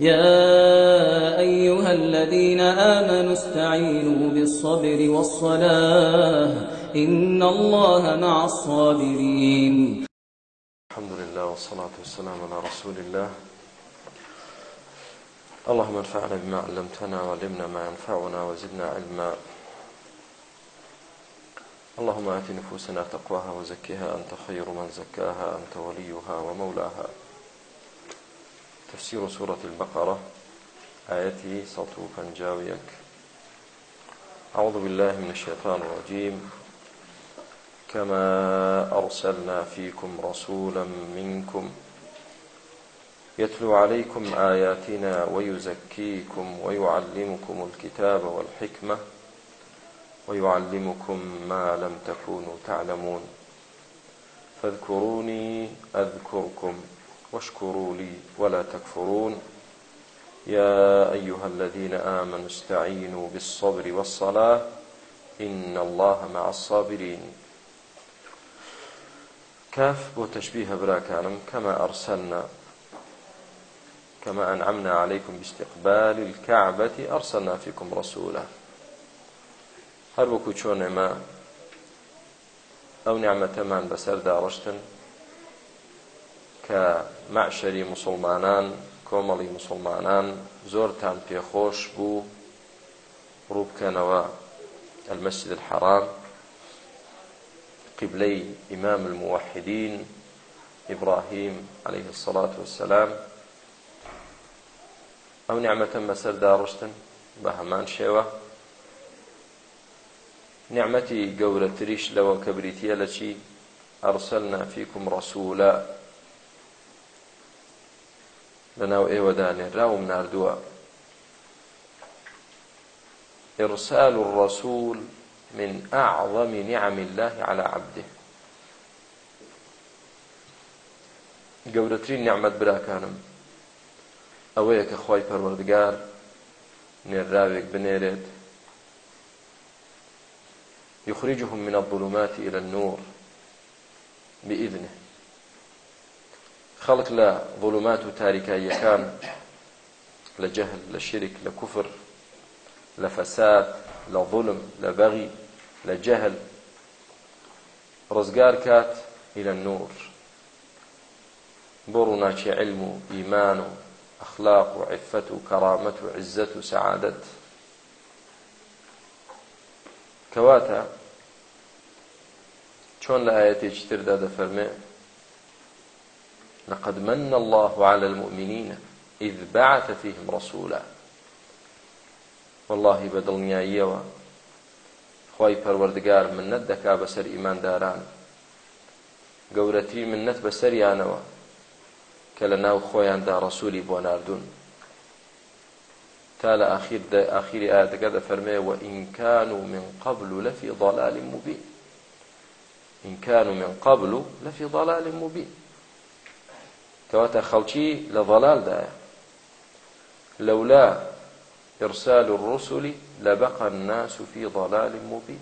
يا أيها الذين آمنوا استعينوا بالصبر والصلاة إن الله مع الصابرين الحمد لله والصلاة والسلام على رسول الله اللهم انفعنا بما علمتنا وعلمنا ما ينفعنا وزدنا علما اللهم آت نفوسنا تقواها وزكها أنت خير من زكاها أنت وليها ومولاها تفسير سورة البقرة آيتي سطو فنجاويك أعوذ بالله من الشيطان الرجيم كما أرسلنا فيكم رسولا منكم يتلو عليكم آياتنا ويزكيكم ويعلمكم الكتاب والحكمة ويعلمكم ما لم تكونوا تعلمون فاذكروني أذكركم واشكروا لي ولا تكفرون يا أيها الذين آمنوا استعينوا بالصبر والصلاة إن الله مع الصابرين كاف وتشبيه براكانم كما أرسلنا كما أنعمنا عليكم باستقبال الكعبة أرسلنا فيكم رسولا هل وكو چون ما أو نعمة من بسر دارشتن کە معشەری مسلمانان کۆمەڵی مسلمانان زۆرتان پێخۆش بوو ڕووبکەنەوە المەسجد الحرام قبلي إمام الموحدين إبراهيم عليه الصلاة والسلام أو نعمة مسر دارشتن بهمان شێوە نعمەتی گەورەتریش لەوە کە بریتە لە چی ئەرسەلنا فیکم ڕسوولا لەناو ئێوەدانێراوم نردووە إرسال الرسول من أعظم نعم الله على عبده گەورەترین نعممەد براکانم ئەوەیە کە خی پەروەردگار نێرااوێک بنێرێت يخرجهم من الظلمات إلى النور بإذنه خەڵک لە ظلمات و تاریکاییەکان لە جەهل لە شرك لە کوفر لە فەساد لە ظلم لە بەغی لە جەهل ڕزگار کات إلى النور بۆ ڕووناچی علم و ئیمان و ئەخلاق و عفەت و کەرامەت و عزت و سەعادەت کەواتە چۆن لە ئاەتێکی تردا دەفەرمێ لقد من الله على المؤمنين إذ بعث فيهم رسولا والله بدڵنیاییەوە خی پەروەردگار منەت دەکا بەسەر ئیمانداران گەورەتری منەت بەسەریانەوە کە لە ناو خۆیاندا ڕسووری بۆ نردون تا لە ئاخیر ئاخیری ئاەتەکە دەفەرمێ و ئینکان و من قبل و لەفی ضلالی مبی ئینکان و من قبل و لەفی ضلالی مبی کەواتە خەڵکی لە ضەلالدایە لەولا إرسال الرسل لبقى الناس في ضلال مبين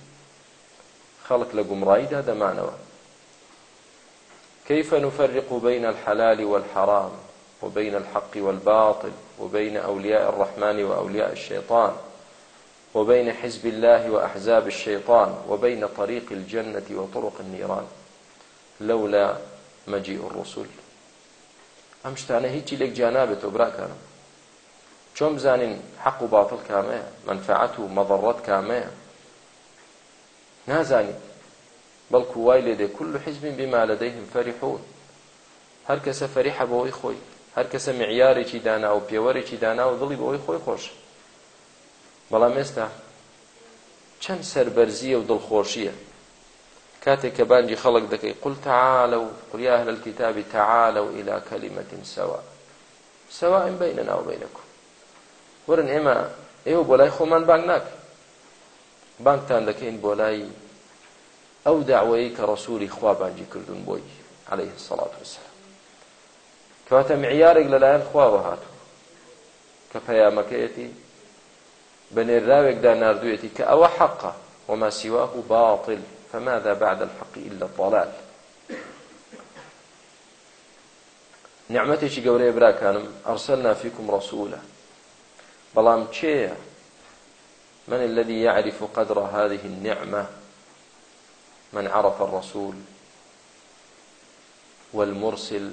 خلق لقم رايدا دمانوا كيف نفرق بين الحلال والحرام وبين الحق والباطل وبين أولياء الرحمن وأولياء الشيطان وبين حزب الله وأحزاب الشيطان وبين طريق الجنة وطرق النيران لولا مجيء الرسل ئەم شتانە هیچی لێک جیانابێتەوە براکانم چۆن بزانین حەق و باتڵ کامەیە منفعەت و مەضەڕەت کامەیە نازانیت بەڵکو وای لێ دێ كل حزب بما لديهم فرحون هەر کەسە فەریحە بەوەی خۆی هەر کەسە معیارێکی دانا و پێوەرێکی دانا و دڵی بەوەی خۆی خۆش بەڵام ئێستا چەند سەربەرزیە و دڵخۆشیە كاتك كبانجي خلق دكي قل تعالوا قل يا أهل الكتاب تعالوا إلى كلمة سواء سواء بيننا وبينكم ورن إما ئێوە بۆ لای خۆمان بانگ ناک بانگتان دەکەین بۆ لای ئەو داوایی کە ڕسووری خوا بانگی کردوون بۆی عليه سەڵات وسلام کەواتە معیارێک لەلایەن خواوە هاتوو کە پەیامەکەیەتی بە نێراوێکدا نردوێتی کە ئەوە حەقە وما سیواه باطل فماذا بعد الحق إلا الضلال نعمتێکی گەورەیە براکانم ئەرسلنا فيكم رسولا بەڵام چێە من الذي يعرف قدر هذه النعمة من عرف الرسول والمرسل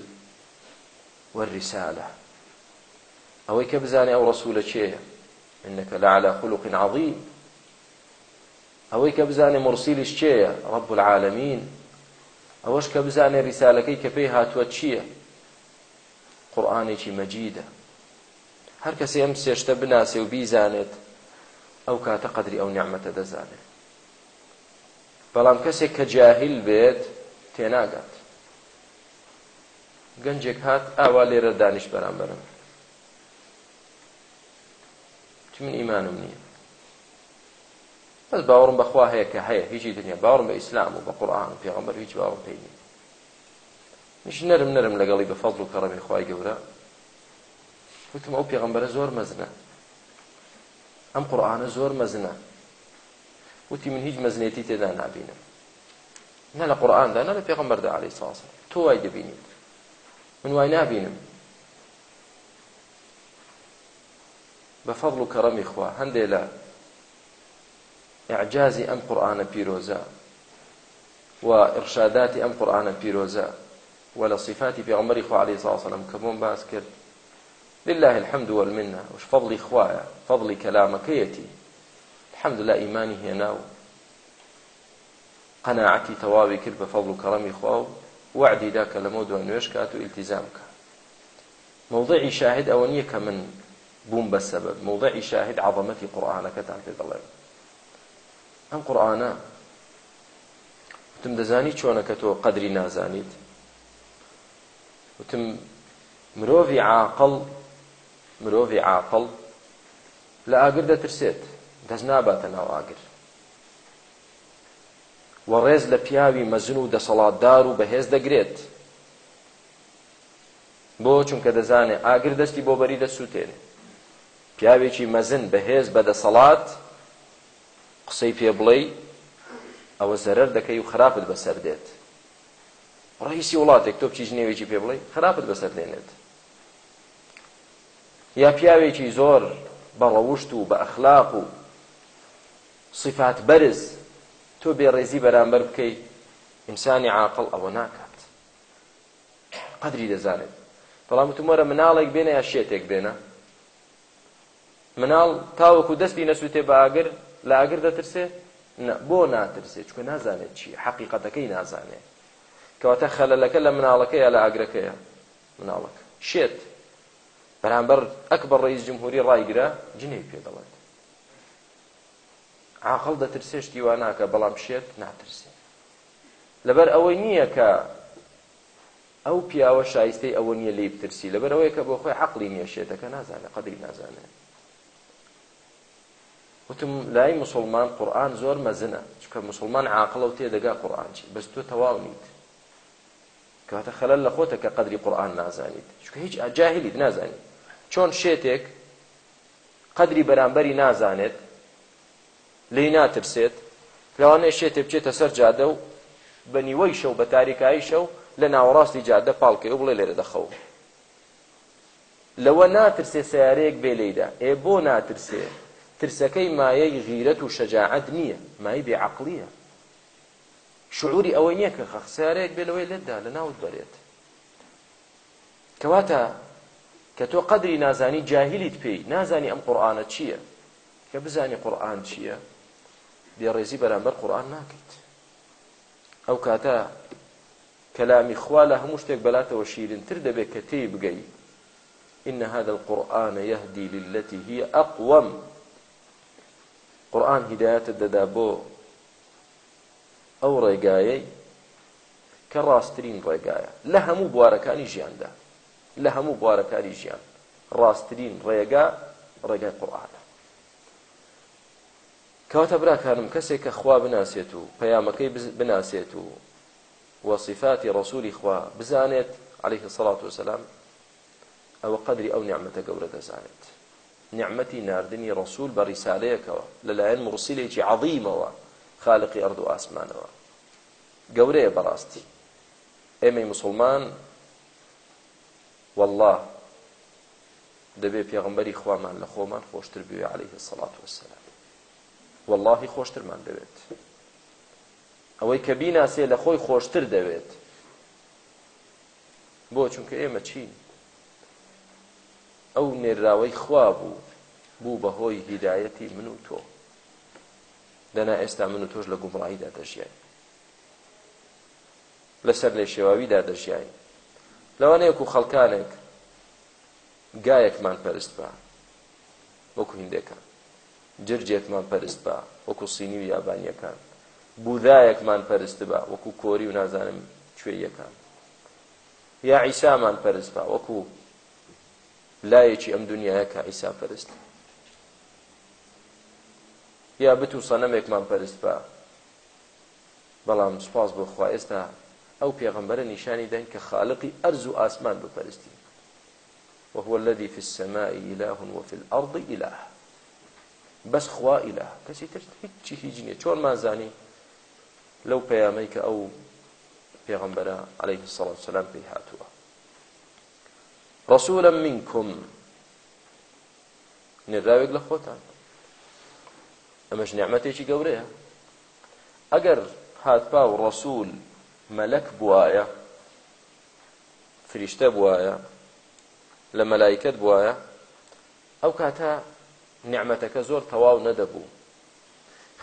والرسالة ئەوەی کە بزانێ ئەو ڕسوولە چێە إنك لعلى خلق عظيم ئەوەی کە بزانێ مرسیلیش چێیە ڕب العالمین ئەوەش کە بزانێ ریسالەکەی کە پێی هاتووە چییە قورآانێکی مەجیدە هەر کەسی ئەم سێشتە بناسێ و بیزانێت ئەو کاتە قدری ئەو نیعممەتە دەزانێت بەڵام کەسێک کە جاهیل بێت تێناگات گەنجێک هات ئاوا لێرە دانیش بەرامبەرم من ئیمانم نییە بس باورم بەخوا هەیە کە هەیە هیچی دنیا باورم بە ئیسلام و بە قورآن و پێغەمبەر هیچ باورم پێی نییە مش نەرم نەرم لەگەڵی بە فەضل و کەڕەمی خوای گەورە وتم ئەو پێغەمبەرە زۆر مەزنە ئەم قورآانە زۆر مەزنە وتی من هیچ مەزنێتی تێدا نابینم نە لە قورآاندا نە لە پێغەمبەردا عەلەی ساسە تۆ وای دەبینیت من وای نابینم بە فەضل و کەڕەمی خوا هەندێک لە ئەعجازی ئەم قورآانە پیرۆزە و ئڕشاداتی ئەم قورآانە پیرۆزە و لە صفاتی پێغمبەری خوا عليه الصلاة والسلام کە بۆم باس کرد لله الحمد والمنه وش فضلی خوایە فضلی کەلامەکەیەتی الحمد لله ئیمانی هێناو قەناعەتی تەواوی کرد بە فەضل و کەڕەمی خوا و وعدی دا کە لەمە دو نوێش کات و التیزام کە موضعی شاهد ئەوە نییە کە من بووم بە سەبب موضعی شاهد عظەمەتی قورآانەکەتان پێ دەڵێن ئەم قورآانە وتم دەزانی چۆنە کە تۆ قەدری نازانیت وتم مرۆڤی عاقڵ مرۆڤی عاقڵ لە ئاگر دەترسێت دەست ناباتە ناو ئاگر وە ڕێز لە پیاوی مەزن و دەسەڵاتدار و بەهێز دەگرێت بۆ چونکە دەزانێت ئاگر دەستی بۆ بەری دەسووتێنێ پیاوێکی مەزن بەهێز بەدەسەڵات قسەی پێ بڵێ ئەوە زەرەر دەکەی و خراپت بەسەر دێت ڕئیسی وڵاتێک تۆ بچی ژنێوێکی پێ بڵێ خراپت بەسەر دێنێت یا پیاوێکی زۆر بە ڕەوشت و بە ئەخلاق و صفات بەرز تۆ بێڕێزی بەرامبەر بکەی ئینسانی عاقڵ ئەوە ناکات قەدری دەزانێت بەڵام وتمەرە مناڵێک بێنە یا شێتێک بێنە مناڵ تاوەکو دەستی نەسووتێ بە ئاگر لە ئەگەر دەترسێ بۆ ناترسێ چکە نازانێت چی حقیقەتەکەی نازانێت کەواتە خەلەلەکە لە مناڵەکەیە لە ئاگرەکەیە مناڵەکە شێت بەرامبەر ئەکبەر ڕئیس جمهوری ڕایگرە جنێی پێ دەڵێت عاقڵ دەترسێشتی وا ناکە بەڵام شێت ناترسێ لەبەر ئەوەی نییە کە ئەو پیاوە شایستەی ئەوە نییە لی بترسی لەبەر ئەوەیە کە بۆ خۆی عقلی نییە شێتەکە نازانێت قەدری نازانێت وتم لای مسلمان قورآن زۆر مەزنە چکە مسلمان عاقڵە و تێدەگا قورآن چی بەس تۆ تەواو نیت کەواتە خەلەل لە خۆتە کە قەدری قورآن نازانیت چکە هیچ ئاجاهلیت نازانیت چۆن شێتێک قەدری بەرامبەری نازانێت لی ناترسێت لەوانەیە شێتێ بچێتە سەر جادە و بە نیوەی شەو بە تاریکایی شەو لە ناوەڕاستی جادە پاڵکەی و بڵێ لێرە دەخەوە لەوە ناترسێ سیارەیەک بێ لێیدا ئێ بۆ ناترسێت ترسەکەی مایەی غیرەت و شەجاعەت نییە مای بێعقلیە شعوری ئەوەی نییە کە خەخسارەیەک بێنەوەی لەدا لە ناوت بەرێت کەواتە کە تۆ قەدری نازانی جاهلیت پێی نازانی ئەم قورآانە چییە کە بزانی قورآن چییە بێڕێزی بەرامبەر قورآن ناکەیت ئەو کاتە کەلامی خوا لە هەموو شتێک بەلاتەوە شیرنتر دەبێت کە تێی بگەی إن هذا القرآن يهدي للتي هي أقوم قورآن هیدایەتت دەدا بۆ ئەو ڕێگایەی کە ڕاستترین ڕێگایە لە هەموو بوارەکانی ژیاندا لە هەموو بوارەکانی ژیان ڕاستترین ڕێگا ڕێگای قورآانە کەواتە براکانم کەسێک کە خوا بناسێت و پەیامەکەی بناسێت و وەصفاتی ڕسووری خوا بزانێت عليه الصلاة وسلام ئەوە قدری ئەو نیعممەتە گەورە دەزانێت نعمەتی ناردنی ڕسول بە ریسالەیەکەوە لەلایەن مرسیلێکی عظیمەوە خالقی ئەرد و ئاسمانەوە گەورەیە بەڕاستی ئێمەی مسلمان والله دەبێ پێغمبەری خوامان لە خۆمان خۆشتر بوێ عليه سەڵات وسلام واللهی خۆشترمان دەوێت ئەوەی کە بیناسێ لە خۆی خۆشتر دەوێت بۆ چونکە ئێمە چین ئەو نێرااوی خوا بوو بوو بەهۆی هیدایەتی من و تۆ دەنا ئێستا من و تۆش لە گومڕاهیدا دەژیای لەسەر لێ شێواویدا دەژیای لەوانەیەک و خەڵکانێک گایەکمان پەرست بە وەکو هندێکان جرجێکمان پەرست بە وەکو سینی و یابانیەکان بودایەکمان پەرست بە وەکو کۆری و نازانم کوێیەکان یا عیسامان پەرست بە وەکو لایەکی ئەم دنیاە کە ئیسا پەرست یا بت و سەنەمێکمان پەرست بە بەڵام سپاس بۆ خوا ئێستا ئەو پێغمبەرە نیشانی دەن کە خاڵقی ئەرز و ئاسمان بپەرستی وهو الذي في السماء إله وفي الأرض إله بس خوا إله كسي ترت هیچی هیچ نییە چۆن مازانی لەو پەیامەی کە ئەو پێغمبەرە عليه الصلاة والسلام پێی هاتووە رسولا منكم نراوێک لە خۆتان ئەمەش نیعممەتێکی گەورەیە ئەگەر هاتپا و ڕسوول مەلەک بواە فریشتە بواە لە مەلایکت بواە ئەو کاتە نیعممەتەکە زۆر تەواو نەدەبوو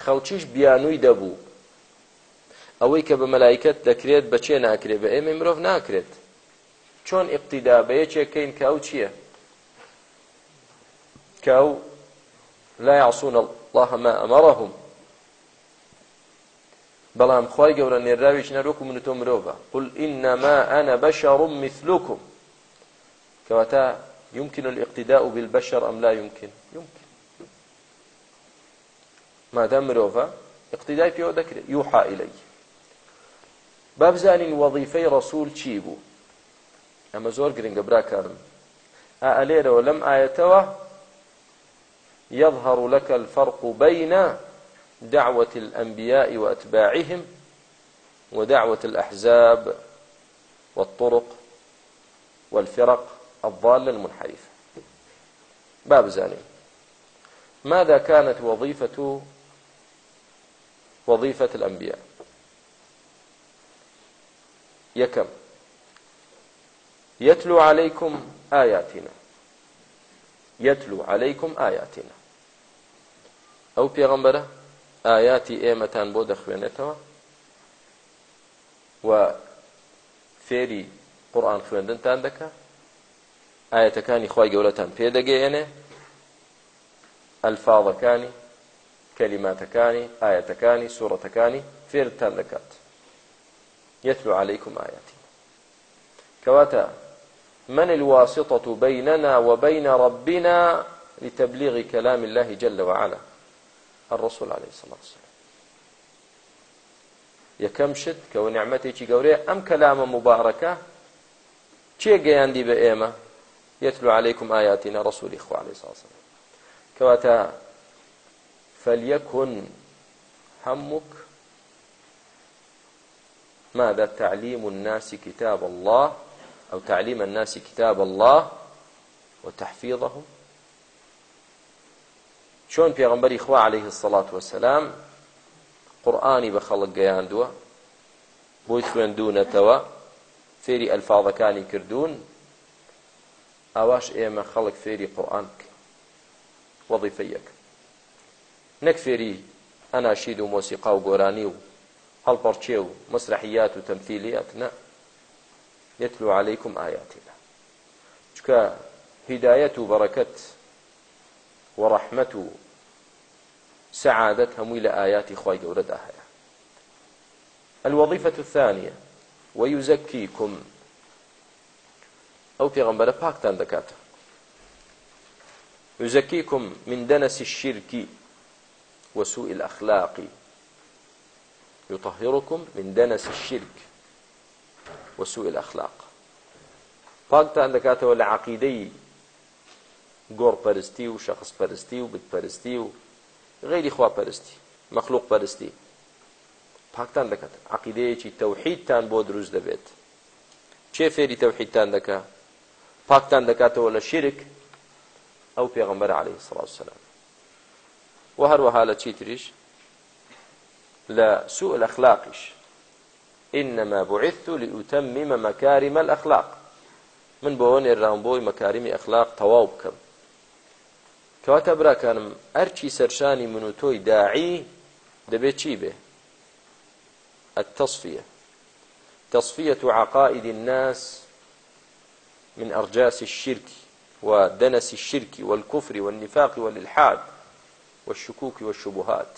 خەڵکیش بیانووی دەبوو ئەوەی کە بە مەلایکت دەکرێت بەچێ ناکرێت بە ئێمە مرۆڤ ناکرێت چۆن ئقتیدا بە یەکێکەین کە ئەو چییە کە ئەو لا یعسون الله ما ئەمەڕەهم بەڵام خی گەورە نێراویش نەرۆکم من تۆ مرۆڤە قل إنما أنا بشر مثلكم كواتا يمكن الاقتداء بالبشر أم لا يمكن يمكن ما دام مرۆڤە اقتدای پێوە دەکرێت يوحى إلي بابزانین وظیفەی رسول چی بوو ئەمە زۆر گرنگە براکارم ئەلێرەوە لەم ئاەتەوە يظهر لك الفرق بين دعوة الأنبياء وأتباعهم ودعوة الأحزاب والطرق والفرق الضالة المنحرفة باب زاني ماذا كانت وظيفة وظيفة الأنبياء يكم يتلو عليكم آياتنا يتلو عليكم آياتنا أو پیغمبرة آياتي ايمتان بو دخوينتوا و فێری قورآن خوێندنتان دەکە ئاەتەکانی خی گەورەتان پێدەگەێنێ ئەلفاڵەکانی کەلیماتەکانی ئاەتەکانی سوورەتەکانی فێرتان دەکات یەتلو عەلەیکم ئاەتی کەواتە من الواسطة بيننا وبين ربنا لتبليغ كلام الله جل وعلا الرسول عليه الصلاة والسلام یەکەم شت کەەوە نعممەتێکی گەورەیە ئەم کەلامە مبارەکە چێ گەیاندی بە ئێمە يتلو عليكم آياتنا رسول إخوة عليه الصلاة والسلام كواتا فليكن همك ماذا تعليم الناس كتاب الله أو تعليم الناس كتاب الله وتحفيظهم چۆن پێغمبەری خوا عليه الصلاة والسلام قورآانی بە خەڵک گەیاندووە بۆی خوێندوونەتەوە فێری ئەلفاڵەکانی کردوون ئاواش ئێمە خەڵک فێری قورآن وەظیفە یەک نەک فێری ئەناشید و مۆسیقا و گۆرانی و هەڵپەڕچێ و مەسرحیات و تەمثیلیات نە يتلو عليكم آياتنا چکە هداية و بەڕەکەت و ڕەحمەت و سەعادەت هەمووی لە ئاياتی خی گەورەدا هەیە الوظيفة الثانية ويزكيكم أو في غنبرة باكتان دكاتة يزكيكم من دنس الشرك وسوء الأخلاق يطهركم من دنس الشرك وسوء الأخلاق پاکتان دەکاتەوە لە عقیدەی گۆڕپەرستی و شەخصپەرستی و بتپەرستی و غیری خواپەرستی مەخلوق پەرستی پاکتان دەکات عقیدەیەکی تەوحیدتان بۆ دروست دەبێت چێ فێری تەوحیدتان دەکە پاکتان دەکاتەوە لە شیرک ئەو پێغەمبەر عليه الصلاة والسلام و هەروەها لە چی تریش لە سوء الأخلاقیش إنما بعثت لأتمم مكارم الأخلاق من بۆەوە نێراون بۆی مەکاریمی ئەخلاق تەواو بکەم کەواتە براکانم ئەرچی سەرشانی من و تۆی داعی دەبێت چی بێ التصفية تصفية عقائد الناس من أرجاس الشرك ودنس الشرك والكفر والنفاق والإلحاد والشكوك والشبهات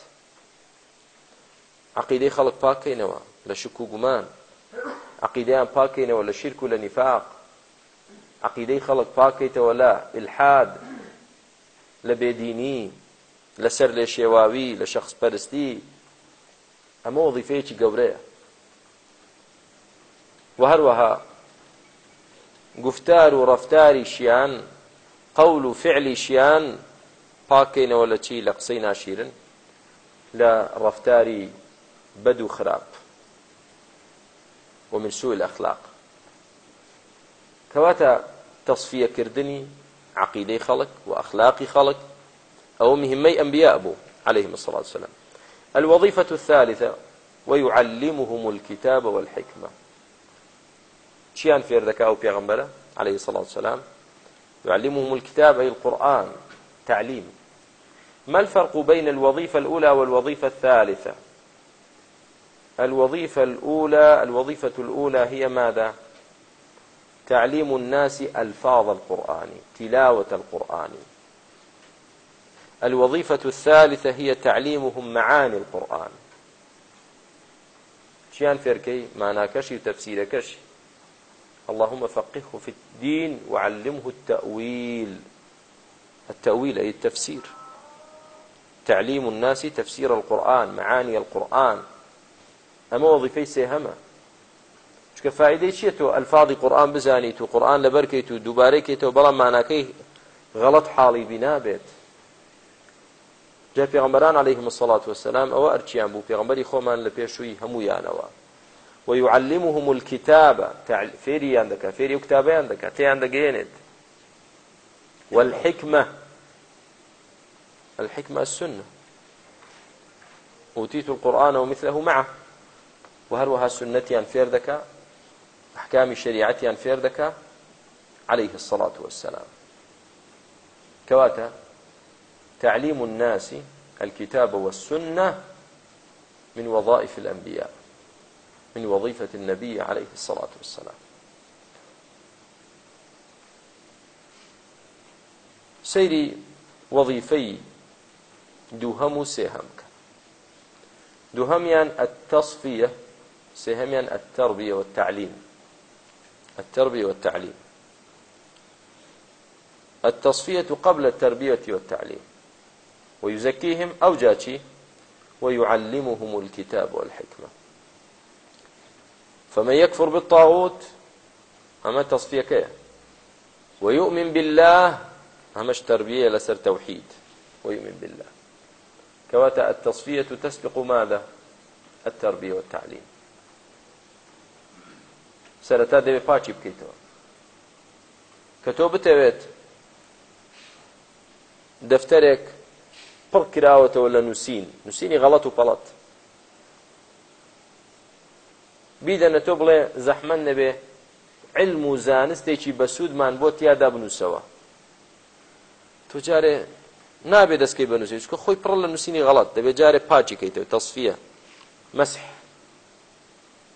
عقيدة خلق باكينوا لە شک و گومان عقیدەیان پاکەینەوە لە شرک و لە نیفاق عقیدەی خەڵک پاکەیتەوە لە ئلحاد لە بێدینی لەسەر لێ شێواوی لە شخص پەرستی ئەمە وظیفەیەکی گەورەیە و هەروەها گفتار و ڕفتاری شیان قەول و فعلی شیان پاکەینەوە لە چی لە قسەی ناشیرن لە ڕفتاری بەد و خراپ ومن سوء الأخلاق کەواتە تەصفیەکردنی عقیدەی خەڵک و ئەخلاقی خەڵک ئەوە مهمەی ئەمبیا بوو عليهم الصلاة والسلام الوظيفة الثالثة ويعلمهم الكتاب والحكمة چیان فێر دەکا و پێغمبەرە عليه الصلاة والسلام يعلمهم الكتاب أي القرآن تعليم ما الفرق بين الوظيفة الأولى والوظيفة الثالثة الوظيفة الأولى الوظيفة الأولى هي ماذا تعليم الناس ألفاظ القرآن تلاوة القرآن الوظيفة الثالثة هي تعليمهم معاني القرآن چیان فێرکەی ماناکەشی و تەفسیرەکەشی اللهم فقهه في الدين وعلمه التأويل التأويل أي التفسير تعليم الناس تفسير القرآن معاني القرآن ئەمە وەظیفەی سێهەمە چکە فیدەی چیە تۆ ئەلفاادی قورآان بزانیت و قورآان لەبەرکەیت و دووبارەیکێتەوە بەڵام ماناکەی غەڵت حاڵی بینابێت جا پێغمبەران عليهلەیهم مسلڵات وسلام ئەوە ئەرچیان بوو پێغمبەری خۆمان لە پێشووی هەمویانەوە ويعلمهم الكتاب فيري عندك فيري كتاب عندك تي عندك ينت والحكمة الحكمة السنة أوتيت القرآن ومثله معه و هەروەها سنتیان فێر دەکا حکامی شریعەتیان فێر دەکا عليه الصلاة والسلام كواتا تعليم الناس الكتاب والسنة من وظائف الأنبياء من وظيفة النبي عليه الصلاة والسلام سيري وظيفي دوهم سيهمك دوهميان التصفية سهميان التربية والتعليم التربية والتعليم التصفية قبل التربية والتعليم ويزكيهم أو جاتي ويعلمهم الكتاب والحكمة فمن يكفر بالطاغوت أما تصفية كيه ويؤمن بالله همش تربية لسر توحيد ويؤمن بالله كواتا التصفية تسبق ماذا التربية والتعليم سەرەتا دەوێت پاچی بکەیتەوە کە تۆ بتەوێت دەفتەرێک پڕ کراوەتەوە لە نووسین نووسینی غەڵەت و پەڵەت بیدەنە تۆ بڵێ زەحمە نەبێ علم و زانستێکی بەسوودمان بۆ تیادا بنووسەوە تۆ جارێ نابێت دەستکەی بنووسی چکە خۆی پڕ لە نووسینی غەڵەت دەبێت جارێ پاچی کەیتەوە تەصفیە مەسح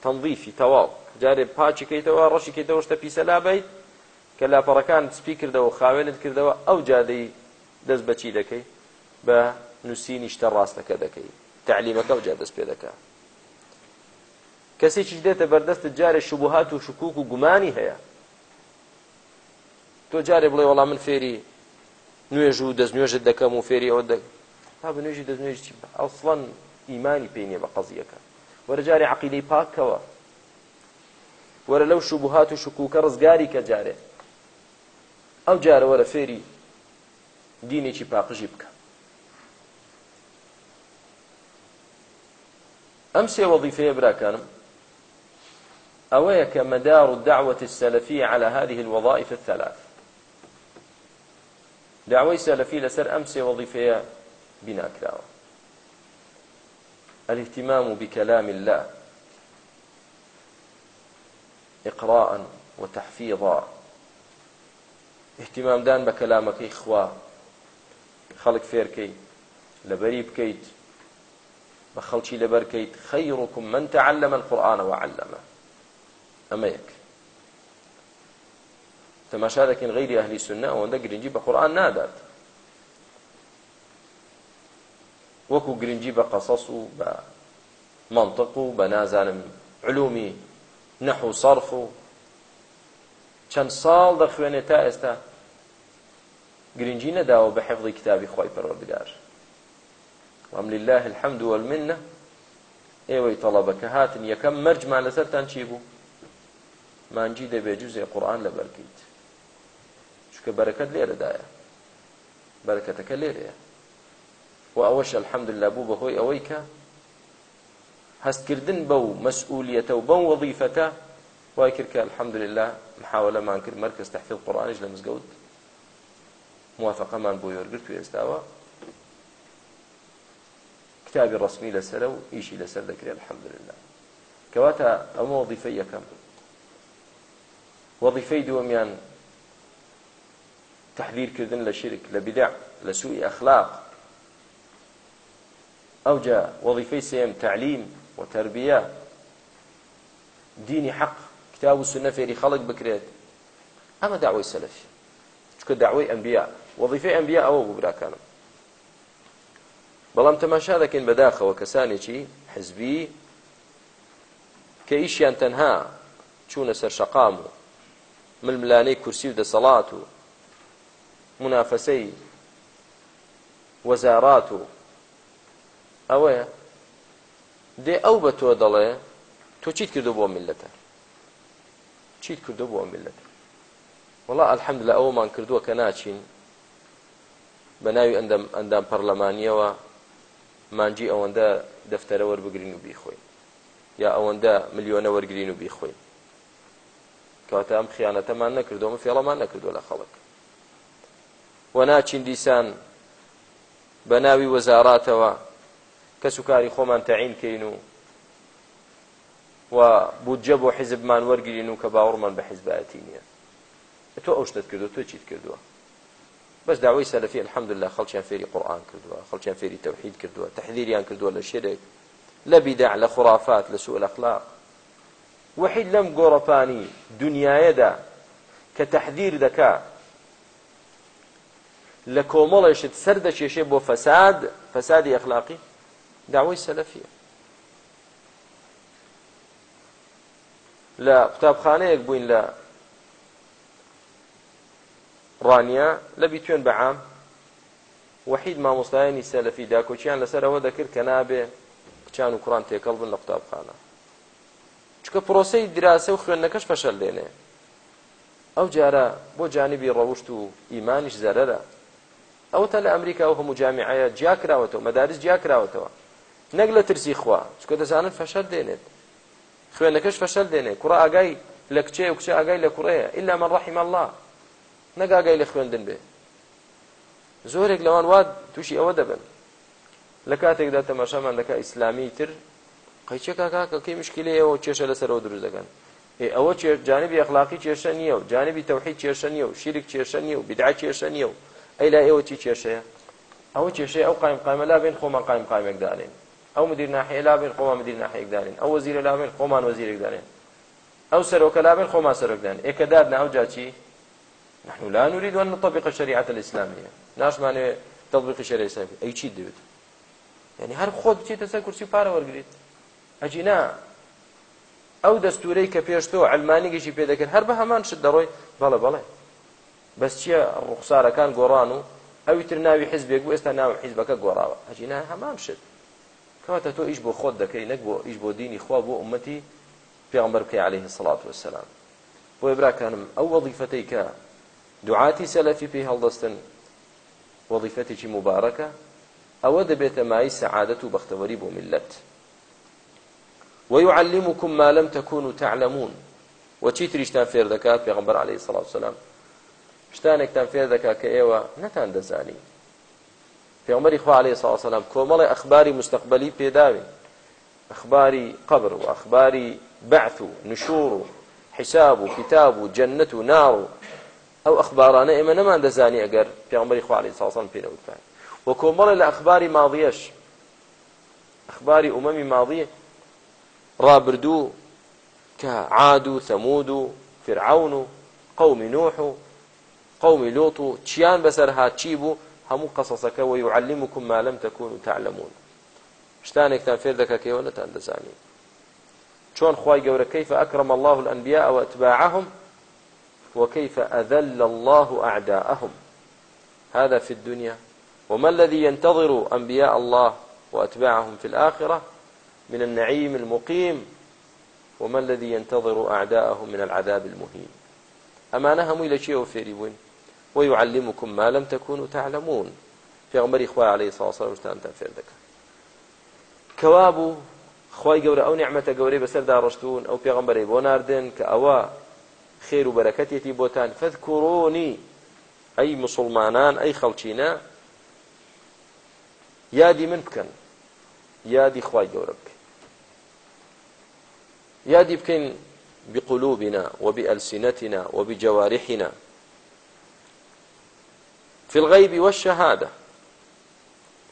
تەنظیفی تەواو جارێ پاچیکەیتەوە ڕەشیکەیتەوە شتە پیسەلا بیت کە لاپەڕەکان سپی کردەوە خاوێنت کردەوە ئەو جادەی دەست بەچی دەکەی بە نووسینی شتە ڕاستەکە دەکەی تعلیمەکە و جادەست پێ دەکە کەسێکی دێتە بەردەستە جارێ شوبهات و شکوک و گومانی هەیە تۆ جارێ بڵێ وەڵام من فێری نوێژ و دەستنوێژت دەکەم و فێری ئەو دەک تا بە نوێژی دەستنوێژی ئەوسڵەن ئیمانی پێینە بە قەزیەکە وەرە جارێ عقیدەی پاکەوە وەرە لەو شوبهات و شکوکە ڕزگاری کە جارێ ئەو جارە وەرە فێری دینێکی پاقژی بکە ئەم سێ وەظیفەیە براکانم ئەوەیە کە مەدار الدعوة السلفية على هذه الوظائف الثلاث دعوەی سەلفی لەسەر ئەم سێ وەظیفەیە بیناکراوە الاهتمام بكلام الله إقراء وتحفيظا اهتمام دان بكلامك إخوة خلق فيركي لبري بكيت بخلشي لبركيت خيركم من تعلم القرآن وعلمه أما يك تماشا لكن غير أهل السنة وأنت قرنجي بقرآن نادات وەکو گرنگی بە قەسەس و بە منطق و بە نازانم علومی نەحو سەرف و چەند ساڵ دەخوێنێت تا ئێستا گرنگی نەداوە بە حفظی کتابی خۆی پەروەردگار وام لله الحمد والمنه ئێوەی تەڵەبە کە هاتن یەکەم مەرجمان لەسەرتان چی بوو مانجی دەبێ جوزێ قورآن لە بەرکیت چکە بەرەکەت لێرەدایە بەرەکەتەکە لێرەیە و ئەوەش الحەمدلله بوو بەهۆی ئەوەی کە هەستکردن بەو مەسئولیەتە و بەم وەظیفەکە وای کرد کە الحەمدلله محاولەمان کرد مرکز تحفیل قورآانش لە مزگەوت موافقەمان بۆ یۆرگرت و ئێستاوە کتابی ڕسمی لەسەر و ئیشی لەسەر دەکرێت الحەمدلله کەواتە ئەمە وەظیفە یەکەم وەظیفەی دووەمیان تحذيركردن لە شرك لە بدع لە سوء ئەخلاق ئەوجا وظیفەی سێم تعلیم وتربية ديني حق كتاب السنة فيري خلق بكريت أما دعوة سلف شكو دعوة أنبياء وظيفة أنبياء أو ببرا كانوا بەڵام تەماشا دەکەین بەداخەوە کەسانێکی حزبی کە ئیشیان تەنها چوونە سەر شەقام و ململانەی کورسی و دەسەڵات و منافەسەی وەزارات و ئەوەیە دێ ئەو بە تۆ دەڵێ تۆ چیت کردو بۆ میلەتە چیت کردو بۆ میلەتە وڵا ئەلحەمد لە ئەومان کردووە کە ناچین بە ناوی ئەندەم ئەندام پەرلەمانیەوە مانجی ئەوەندە دەفتەرە وەربگرین و بیخۆین یا ئەوەندە ملیۆنە وەرگین و بیخۆین کەواتە ئەم خیانەتەمان نەکردەوە فێڵەمان نەکردو لە خەڵک وە ناچین دیسان بە ناوی وەزاراتەوە کەس و کاری خۆمان تەعینکەین و و بودجە بۆ حیزبمان وەرگین و کە باوەڕمان بە حیزبەتی نییە تۆ ئەو شتت کردو تۆ چیت کردووە بەس داوای سەلفی الحەمدلله خەڵکیان فێری قورآان کردووە خەڵکیان فێری تەوحید کردووە تحذیریان کردووە لە شێرێک لە بیداع لە خرافات لە سوء الأخلاق وحید لەم گۆڕەپانی دنیایەدا کە تەحدیر دەکا لە کۆمەڵێشت سەر دەچێشێ بۆ فەساد فەسادی ئەخلاقی داوای سەلەفیە لە قوتابخانەیەک بووین لە ڕانیا لەبی توێن بەعام وحید مامۆستایانی سەلەفی داکۆچیان لەسەرەوە دەکرد کە نابێ کچان و کوڕان تێکەڵ بن لە قوتابخانە چکە پرۆسی دراسە و خوێندنەکەش پەشەل لێنێ ئەو جارە بۆ جانبی ڕەوشت و ئیمانیش زەرەرە ئەوتە لە ئەمریکا و هەموو جامیعەیە جیاکراوەتەوە مەدارس جیاکراوەتەوە نەک لە ترسی خوا چکە دەزانن فەشەل دێنێت خوێنەکەش فەشەل دێنێت کوڕ ئاگای لە کچێ و کچە ئاگای لە کوڕەیە ئللا من ڕحیم الله نەک ئاگای لە خوێندن بێ زۆرێک لەوان وا تووشی ئەوە دەبن لە کاتێکدا تەماشامان دەکە ئیسلامی تر قەیچێکا کاکەکەی مشکلەیەوە کێشە لەسەرەوە دروست دەکەن ئەوە جانبی ئەخلاقی کێشە نییە و جانبی تەوحی کێشە نیە و شیرک کێشە نیە و بیدعا کێشە نیە و ئەیلا ئێوە چی کێشەیە ئەوە کێشەیە ئەو قایم قایمەلا بێن خۆمان قایم قایمێک دانێن ئەو مدیر ناحەیە لابێن خۆمان مدیر ناحەیەک دارین ئەو وەزیرە لابێن خۆمان وەزیرێک دارێن ئەو سەرۆکە لابێن خۆمان سەرۆک دارن ئێکە دادنا ئەو جاچی نحن لا نريد أن نطبق الشريعة الإسلامية ناش معنى تطبيق الشريعة الإسلامية أي شيء دوت يعني هر خود بچیتە سەر کورسی پارە وەرگیت ئەجینا ئەو دەستورەی کە پێشتەوە ئەلمانیگەشی پێدەکرد هەر بە هەمان شت دەڕۆی بەڵە بەڵێ بەس چییە ڕوخسارەکان گۆڕان و ئەوی تر ناوی حیزبێک و ئێستا ناوی حیزبەکە گۆڕاوە ئەجینا هەمان شت کەواتە تۆ ئیش بۆ خۆت دەکەی نەک بۆ ئیش بۆ دینی خوا بۆ عومەتی پێغمبەر بکەی عليه الصلاة والسلام بۆ ئێبراکانم ئەو وەظیفەتەی کە دوعاتی سەلەفی پێی هەڵدەستن وەظیفەتێکی مبارەکە ئەوە دەبێتە مای سەعادەت و بەختەوەری بۆ ملت ويعلمكم ما لم تكونوا تعلمون وچی تریشتان فێر دەکات پێغمبەر عليه الصلاة والسلام شتانێکتان فێر دەکات کە ئێوە نەتان دەزانی پێمەری خوالێ ساسەلام کۆمەڵی ئەخباری مستەقبلی پێداوی ئەخباری قبر و ئەخباری بەعث و نشور و حیساب و کتاب و جەنەت و ناو ئەو ئەخبارانە ئێمە نەمان دەزانی ئەگەر پێمەری خوالێ ساسان پێرەوتان و کۆمەڵی لە ئەخباری ماڵیەش ئەخباری ئومەمی ماڵیە ڕابردوو کە عاد و سەمود و فرعون و قومی نوح و قومی لۆت و چیان بەسەر هاچی بوو هەموو قەسەسەکە و يعلمكم ما لم تكونوا تعلمون شتانێکتان فێر دەکە کەەوە نەتان دەزانی چۆن خی گەورە كيف أكرم الله الأنبياء وأتباعهم وكيف أذل الله أعداءهم هذا في الدنيا وما الذي ينتظر أنبياء الله وأتباعهم في الآخرة من النعيم المقيم وما الذي ينتظر أعداءهم من العذاب المهين ئەمانە هەمووی لە چی ئەو فێری بووین ويعلمكم ما لم تكونوا تعلمون في عمر إخوة عليه الصلاة والسلام اشتان تنفردك كوابو خی گەورە ئەو نیعممەتە گەورەی بەسەردا ڕشتون ئەو پێغمبەری بۆ ناردن کە ئەوە خێر و بەرەکەتێتی بۆتان فەت کوڕۆنی ئەی مسلمانان ئەی خەڵچینە یادی من بکەن یادی خی گەورە بکەین یادی بکەین بقلوبنا وبألسنتنا وبجوارحنا في الغيب والشهادة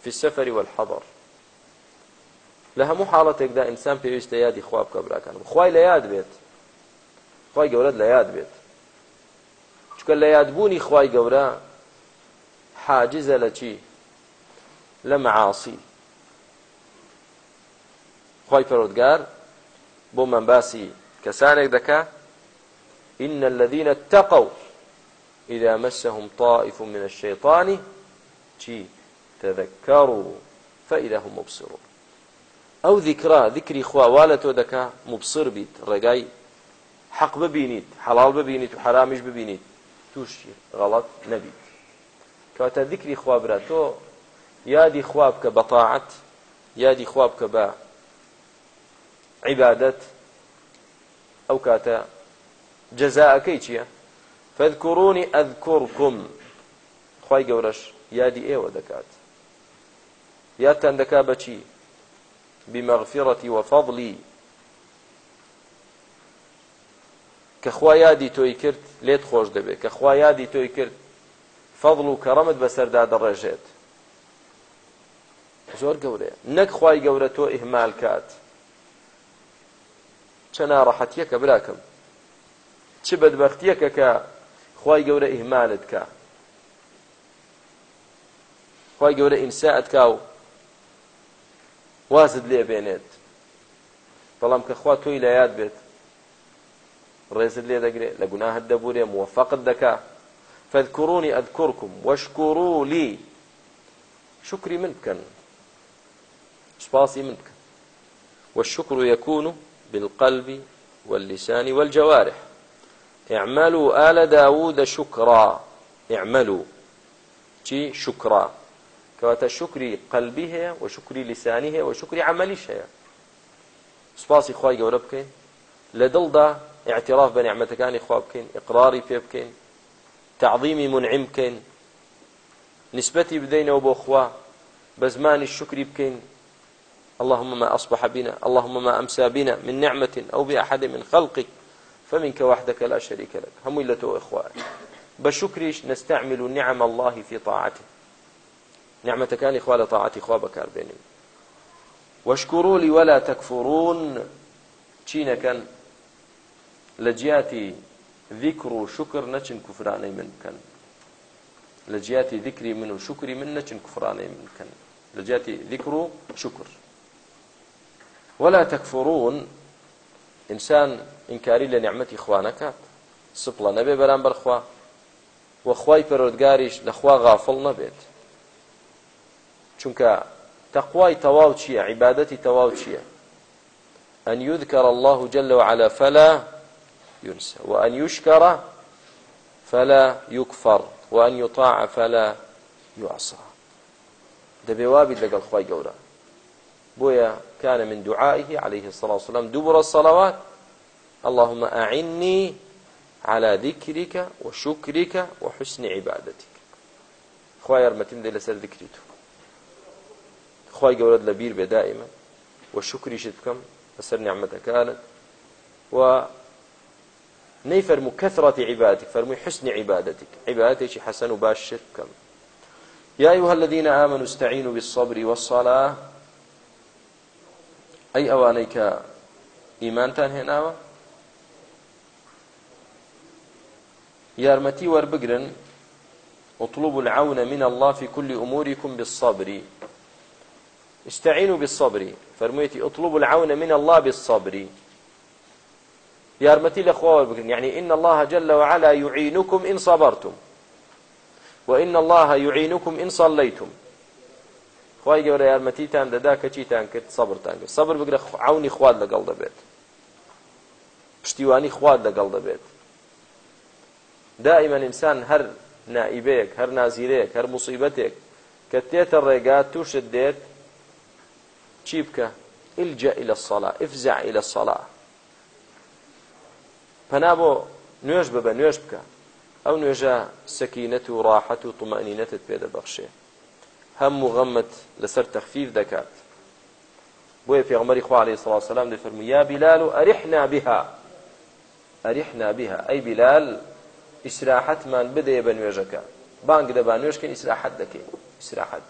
في السفر والحضر لە هەموو حاڵەتێکدا ئینسان پێویستە یادی خواب بکە براکانم خی لە یاد بێت خی گەورەت لە یاد بێت چکە لە یادبوونی خی گەورە حاجزە لە چی لە مەعاسی خی پەرۆودگار بۆ من باسی کەسانێک دەکا إن الذين اتقوا إذا مسهم طائف من الشيطان تي تذكروا فإذا هم مبصرون أو ذكرى ذكري خوا والتو دكا مبصر بيت رقاي حق ببينيت حلال ببينيت وحرامش ببينيت توش غلط نبيت كاتا ذكري خوا براتو يادي خوابك بطاعت يادي خوابك با عبادت ئەو کاتە جەزاەکەی چییە؟ فاذكروني أذكركم خواهي قورش يادي ايوه دكات ياتان دكا بچي بمغفرتي وفضلي كخوا يادي توي كرت ليت خوش دبي كخوا يادي توي كرت فضل وكرمت بسردا درجات زۆر گەورەیە نەک خی گەورە تۆ ئیهمال کات چە ناڕەحەتیەکە براکەم چ بەدبختیەکە کە خی گەورە ئیهمانت کە خی گەورە ئینساعت کاو وازت لێبێنێت بەڵام کە خوا تۆی لە یاد بێت ڕێزت لێ دەگرێت لە گوناهت دەبورێ موەفقت دەکا فەذکوڕونی ئەدکورکم وەشکوڕولی شکری من بکەن سپاسی من بکەن والشكر يكون بالقلب واللسان والجوارح اعملوا آل داود شكرا اعملوا چی شكرا كواتا شكري قلبي هي وشكري لساني هي وشكري عملي هي سپاسی خوای گەورە بکەین لە دڵدا اعتراف بە نعمەتەکانی خوا بکەین اقراری پێ بکەین تعظیمی منعم بکەین نسبەتی بدەینەوە بۆ خوا بە زمانی شکری بکەین اللهم ما أصبح بنا اللهم ما أمسى بنا من نعمة أو بأحد من خلقك فمنك وحدك لا شريك لك هم إلا تو إخوان بشكرش نستعمل نعم الله في طاعته نعمة كان إخوة لطاعتي إخوة بكار بينهم واشكروا لي ولا تكفرون چینە کەن لە جیاتی ذیکر و شکر نەچن کوفرانەی من بکەن لە جیاتی ذیکری من و شکری من نەچن کوفرانەی من بکەن لە جیاتی ذیکر و شکر ولا تەکفڕون ئینسان ئینکاری لە نعممەتی خوا نەکات سپڵە نەبێ بەرامبەرخوا وەخوای پەرۆدگاریش لەخوا غافڵ نەبێت چونکە تەخوای تەواو چییە عیبادەتی تەواو چییە ئەن يذكر الله جل وعلا فلا ينسى وأن يشكر فلا يكفر وأن يطاع فلا يعصى دەبێ وابیت لەگەڵ خی گەورە بۆیە كان من دعائه عليه الصلاة والسلام دبر الصلوات اللهم أعني على ذكرك وشكرك وحسن عبادتك خويا يرمتين دي لسر ذكريتو خويا قولد لبير بي دائما وشكري شتكم لسر نعمتك كانت و نيفرمو كثرة عبادتك فرمو حسن عبادتك عبادتك حسن وباش شتكم يا أيها الذين آمنوا استعينوا بالصبر والصلاة أي أوانيك إيمانتان هنا يارمتي وربقرن اطلبوا العون من الله في كل أموركم بالصبر استعينوا بالصبر فرميتي اطلبوا العون من الله بالصبر يارمتي لأخوة وربقرن يعني إن الله جل وعلا يعينكم إن صبرتم وإن الله يعينكم إن صليتم خوای گەورە یارمەتیتان دەدا کە چیتان کرد سەبرتان کرد سەبر بگرە عونی خواد لەگەڵ دەبێت پشتیوانی خواد لەگەڵ دەبێت دائما ئینسان هەر نائیبەیەک هەر نازیرەیەک هەر مصیبەتێک کە تێتە ڕێگا تووشت دێت چی بکە ئیلجە ئیلە سەڵا ئفزع ئیلە سەڵا پەنا بۆ نوێژ ببە نوێژ بکە ئەو نوێژە سەکینەت و ڕاحەت و تومەنینەتت پێدەبەخشێ هەموو غەمت لەسەر تەخفیر دەکات بۆیە پێغمەری خوارێ سڵ سلام دەفەرمووی یا بیلال و ئەریحنا بها ئەریحنا بها ئەی بیلال ئیسراحەتمان بدەیە بە نوێژەکە بانگ دەبا نوێشکن ئیسراحەت دەکەین ئیسراحەت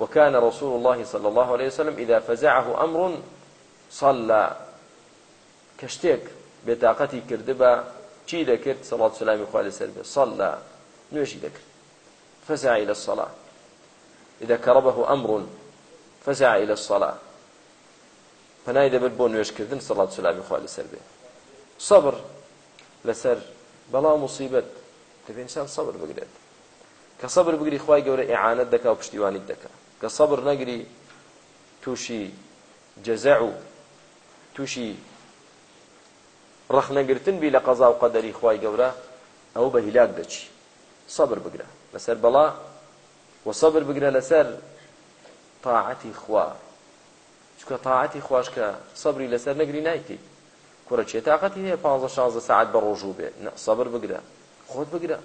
وكان رسول الله صلى الله عليه وسلم إذا فزعه أمر صلى كشتك بطاقتي كردبا چی دەکرد سەڵات سلامی خوا لەسەر بێ سەڵدا نوێژی دەکرد فەزع إلى الصلاة إذا كربه أمر فزع إلى الصلاة پەنای دەبێت بۆ نوێژکردن سەڵات سلامی خوا لەسەر بێ سەبر لەسەر بەڵام مصیبەت دەبێنسان سەبر بگرێت کە سەبر بگری خی گەورە ئیعانەت دەکا و پشتیوانیت دەکا کە سەبر نەگری تووشی جەزە و تووشی ڕخ نەگرتن بی لە قەزا و قەدەری خی گەورە ئەو بە هیلاک دەچی سەبر بگرە لەسەر بەڵا و سەبر بگرە لەسەر تاعەتی خوا چکە تاعەتی خوشکە سەبری لەسەر نەگری نایکەیت کوڕە چێ تااقەتی هەیە پازە شازە سعات بە ڕۆژوو بێ سەبر بگرە خۆت بگرە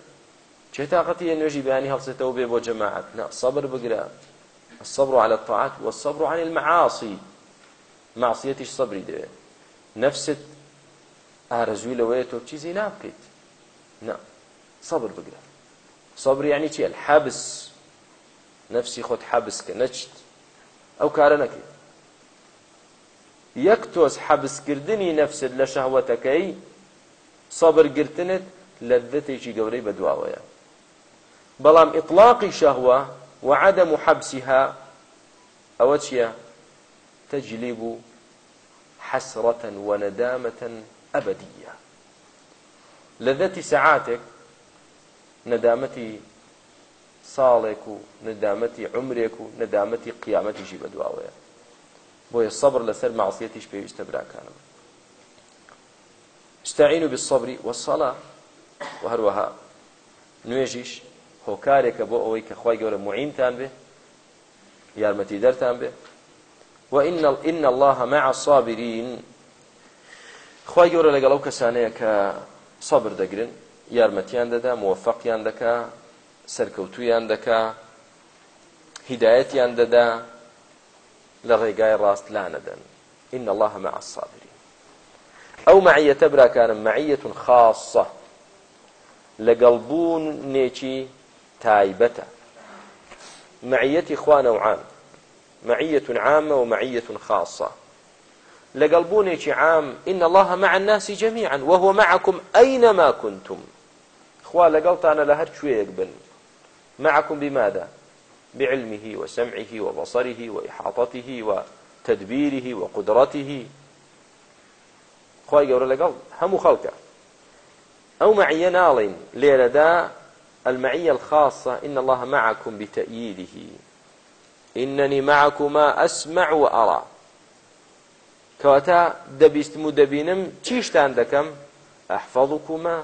چێ تااقەتی هەیە نوێژی بەیانی هەڵسێتەوە بێ بۆ جەماعات سەبر بگرە الصبر على الطاعات والصبر عن المعاصي معصيتش صبري ده نفست ئارەزووی لەوەیە تۆ چیزی نابکەیت نا سەبر بگرە سەبر یعنی چی الحەبس نفسی خۆت حەبس کە نەچیت ئەو کارە نەکەیت یەک تۆز حەبسکردنی نەفست لە شەهوەتەکەی سەبرگرتنت لە دەتێکی گەورەی بەدواوەیە بەڵام ئیطلاقی شەهوە وعدم و حەبسیها ئەوە چییە تەجلیب و حەسرەتەن وەنەدامەتەن ئەبەدیە لە دەتی سەعاتێک نەدامەتی ساڵێک و نەدامەتی عمرێک و نەدامەتی قیامەتیشی بەدواوەیە بۆیە سەبر لەسەر مەعسیەتیش پێویستە براکانم استعینوا بالصبر والصلاة وهروها نوێژیش هۆکارێکە بۆ ئەوەی کە خی گەورە معینتان بێ یارمەتی دەرتان بێ وإن الله مع الصابرين خی گەورە لەگەڵ ئەو کەسانەیە کە سەبر دەگرن یارمەتیان دەدا موفقیان دەکا سەرکەوتویان دەکا هیدایەتیان دەدا لە ڕێگای ڕاست لا نەدەن إن الله مع الصابرين ئەو معیەتە براکانم معیەتون خاصە لەگەڵ بوون نێکی تایبەتە معیەتی خوانە و عام معیەتون عامە و معیەتون خاصە لەگەڵ بوونێکی عام إن الله مع الناس جميعا وهو معكم أينما كنتم خوا لەگەڵتانە لە هەر شوێیەک بن معكم بماذا بعلمه وسمعه وبصره وإحاطته وتدبيره وقدرته خواهي قولة لقل هم خلقه أو معي ناڵین لێرەدا دا المعية الخاصة إن الله معكم بتأييده إنني معكما أسمع وأرى كواتا دبيستم دبينم تشيشتان دكم أحفظكما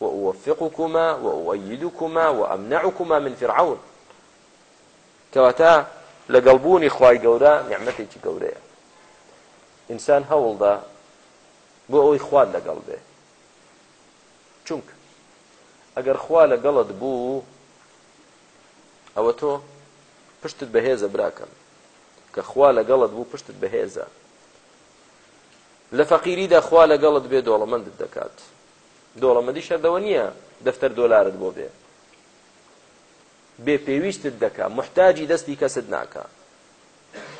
وأوفقكما وأؤيدكما وأمنعكما من فرعون کەواتە لەگەڵبوونی خی گەورە نعممەتێکی گەورەیە ئینسان هەوڵدا بۆ ئەوەی خوارد لەگەڵ بێ چونک ئەگەر خوا لەگەڵت بوو ئەوە تۆ پشتت بەهێزە براکەم کە خوا لەگەڵت بوو پشتت بەهێزە لە فەقیریدا خوا لەگەڵت بێ دۆڵەمەندت دەکات دۆڵەمەدی شەردەوە نییە دەفتەر دۆلارت بۆ بێ بێ پێویستت دەکا محتاجی دەستی کەست ناکە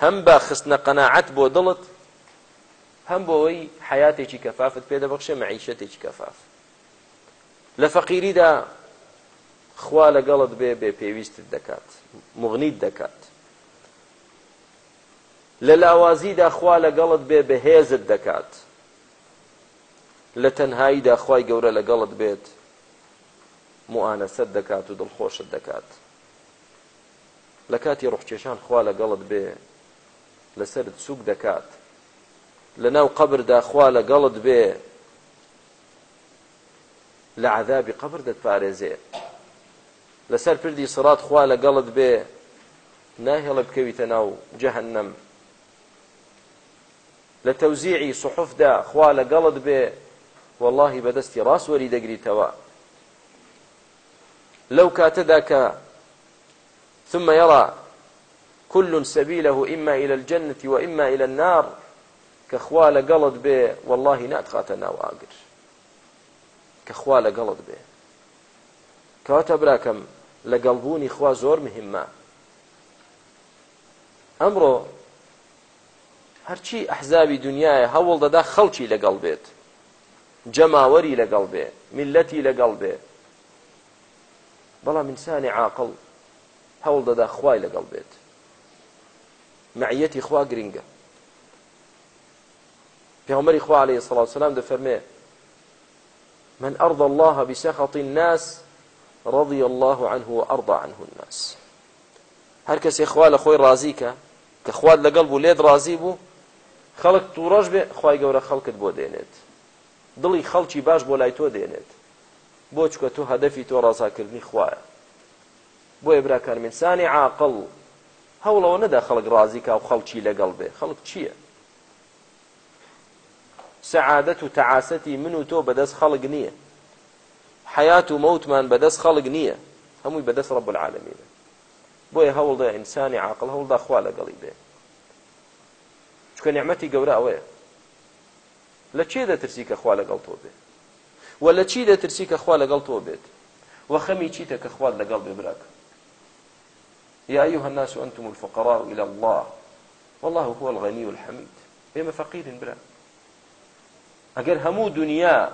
هەم بە خستنە قەناعەت بۆ دڵت هەم بۆەوەی حیاتێکی کەفافت پێ دەبخشێ مەعیشەتێکی کەفاف لە فەقیریدا خوا لەگەڵت بێ بێ پێویستت دەکات مغنیت دەکات لە لاوازیدا خوا لەگەڵت بێ بەهێزت دەکات لە تەنهاییدا خوای گەورە لەگەڵت بێت موانەسەت دەکات و دڵخۆشت دەکات لە کاتی ڕوحکێشان خوا لەگەڵت بێ لەسەر سوک دەکات لە ناو قبردا خوا لەگەڵت بێ لە عذابی قبر دەتپارێزێت لەسەر پردی سرات خوا لەگەڵت بێ ناهێڵە بکەویتە ناو جەهنم لە تەوزیعی سحفدا خوا لەگەڵت بێ واللهی بەدەستی ڕاستوەری دەگریتەوە لەو کاتەدا کە ثم يرى كل سبيله إما إلى الجنة وإما إلى النار كخوال قلد به والله ناتخاتنا وآقر كخوال قلد به کەواتە براکەم لە گەڵبوونی خوا زۆر مهمە ئەمڕۆ هەرچی ئەحزابی دنیاە هەوڵ دەدا خەڵکی لەگەڵ بێت جەماوەری لەگەڵ بێ میلەتی لەگەڵ بێ بەڵام ئینسانی عاقل هەوڵ دەدا خوای لەگەڵ بێت معەتی خوا گرنگە پێمەری خوا عليه الصلاة والسلام دەفەرمێ من أرضى الله بسخط الناس رضي الله عنه وأرضى عنه الناس هەر کەسێ خوا لە خۆی رازیکە کە خوات لەگەڵ بوو لێت رازی بوو خەڵک تووڕەش بێ خی گەورە خەڵکت بۆ دێنێت دڵی خەڵکی باش بۆ لای تۆ دێنێت بۆ چکە تۆ هەدەفی تۆ ڕازاکردنی خوایە بۆ ئێبراکان منسانی عاقل هەوڵەوە نەدا خەڵک ڕازیکە و خەڵکی لەگەڵ بێ خەڵک چییە سەعادەت و تەعاسەتی من و تۆ بەدەست خەڵک نییە حیات و مەوتمان بەدەست خەڵک نییە هەمووی بەدەست ڕب العالمینە بۆیە هەوڵدا ئینسانی عاقل هەوڵدا خوا لەگەڵی بێ چکە نعمەتی گەورە ئەوەیە لە چێ دەترسی کە خوا لەگەڵ تۆ بێ و لە چی دەترسی کە خوا لەگەڵ تۆ بێت وەخەمی چیتە کە خوارد لەگەڵ بێ براکە يا أيها الناس أنتم الفقراء إلى الله والله هو الغني والحميد بما فقير برا أجر همو دنيا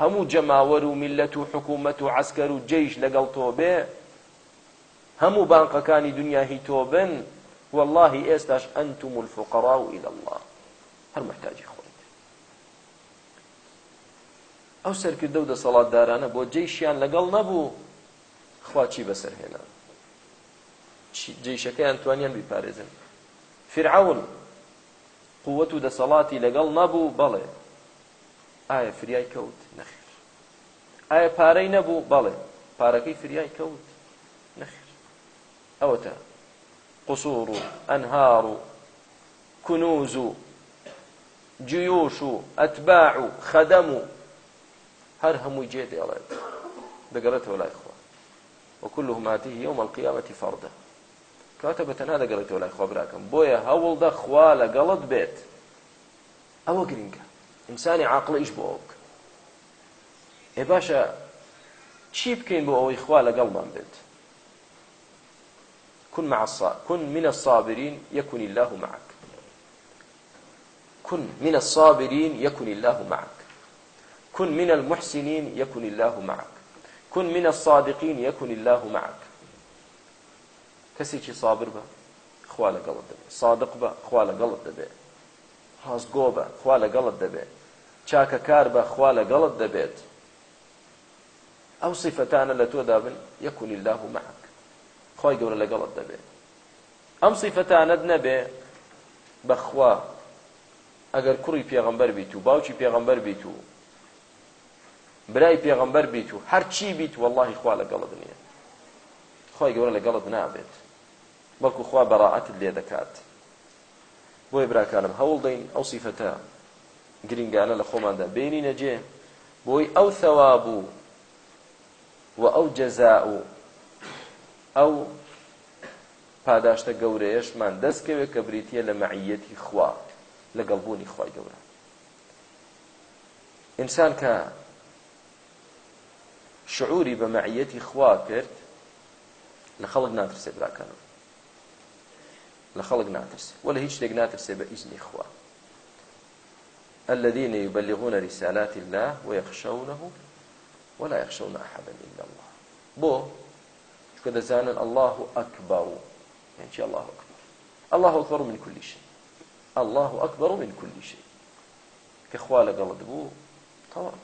همو جماور ملة حكومة عسكر جيش لقل توبه همو بانق كان دنيا هيتوبن والله استاش أنتم الفقراء إلى الله هل محتاج خويت أو سركردو دا صلاة دارانة بو جيشيان لقل نبو خواچی بەسەرهێنان جێشەکەیان توانیان بیپارێزن فرعون قوت و دەسەڵاتی لەگەڵ نەبوو بەڵێ ئایا فریای کەوت نەخیر ئایا پارەی نەبوو بەڵێ پارەکەی فریای کەوت نەخیر ئەوەتە قسوور و ئەنهار و كنوز و جيوش و ئەتباع و خەدەم و هەر هەمووی جێ دێڵێت دەگەڕێتەوە لای خۆ وەکل هاتیه یوم القیامەتی فەردە کاتە بەتەنا دەگەڵێتەوە لای خۆ براکەم بۆیە هەوڵدا خوا لەگەڵت بێت ئەوە گرنگە ئینسانی عاقڵیش بۆ ئەو بکە ێ باشە چی بکەین بۆ ئەوەی خوا لەگەڵمان بێت كن مع الصا كن من الصابرين يكن الله معك كن من الصابرين يكن الله معك كن من المحسنين يكن الله معك كن من الصادقين يكن الله معك کەسێکی سابر بە خوا لەگەڵت دەبێت سادق بە خوا لەگەڵت دەبێت ڕازگۆ بە خوا لەگەڵت دەبێت چاکە کار بە خوا لەگەڵت دەبێت ئەو سیفەتانە لە تۆدا بن یەکون الله معك خی گەورە لەگەڵت دەبێت ئەم سیفەتانت نەبێ بەخوا ئەگەر کوڕی پێغەمبەر بیت و باوکی پێغەمبەر بیت و برای پێغەمبەر بیت و هەرچی بیت واللهی خوا لەگەڵت نییە خی گەورە لەگەڵت نابێت وەکو خوا بەڕاعەتت لێ دەکات بۆی براکانم هەوڵدەین ئەو سیفەتە گرنگانە لە خۆماندا بینی نەجێ بۆی ئەو ثەواب و و ئەو جەزا و ئەو پاداشتە گەورەیەشمان دەستکەوێت کە بریتە لە مەعیەتی خوا لەگەڵ بوونی خوای گەورە ئینسان کە شعوری بە مەعیەتی خوا کرد لە خەڵک ناترسێ براکانم لە خەڵک ناترسێ وەلا هیچ شتێک ناترسێ بە ئیزنی خوا الذين يبلغون رسالات الله ويخشونه ولا يخشون أحدا إلا الله بو شكو دزان الله أكبر يعني شي الله أكبر الله أكبر من كل شيء الله أكبر من كل شيء كخوالة قلد بو طبعا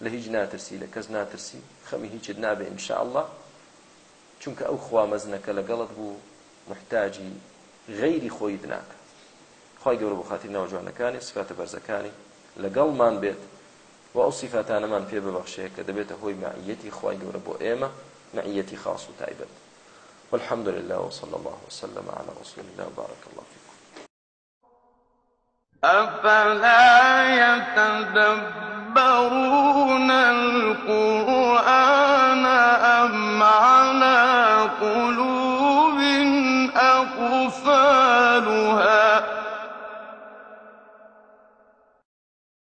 لهيج ناترسي لكز ناترسي خمي هيج نابه إن شاء الله چونك أو خوا مزنك لقلد بو محتاجی غەیری خۆیت ناکە خی گەورە بۆ خاتی ناوجوانەکانی سفاتە بەرزەکانی لەگەڵمان بێت و ئەو سیفاتانەمان پێ ببەخشەیە کە دەبێتە هۆی معەتی خی گەورە بۆ ئێمە معەتی خاص و تایبەت والحمد لله وصلى الله وسلم على رسول الله وبارك الله فيكم أفلا يتدبرون القرآن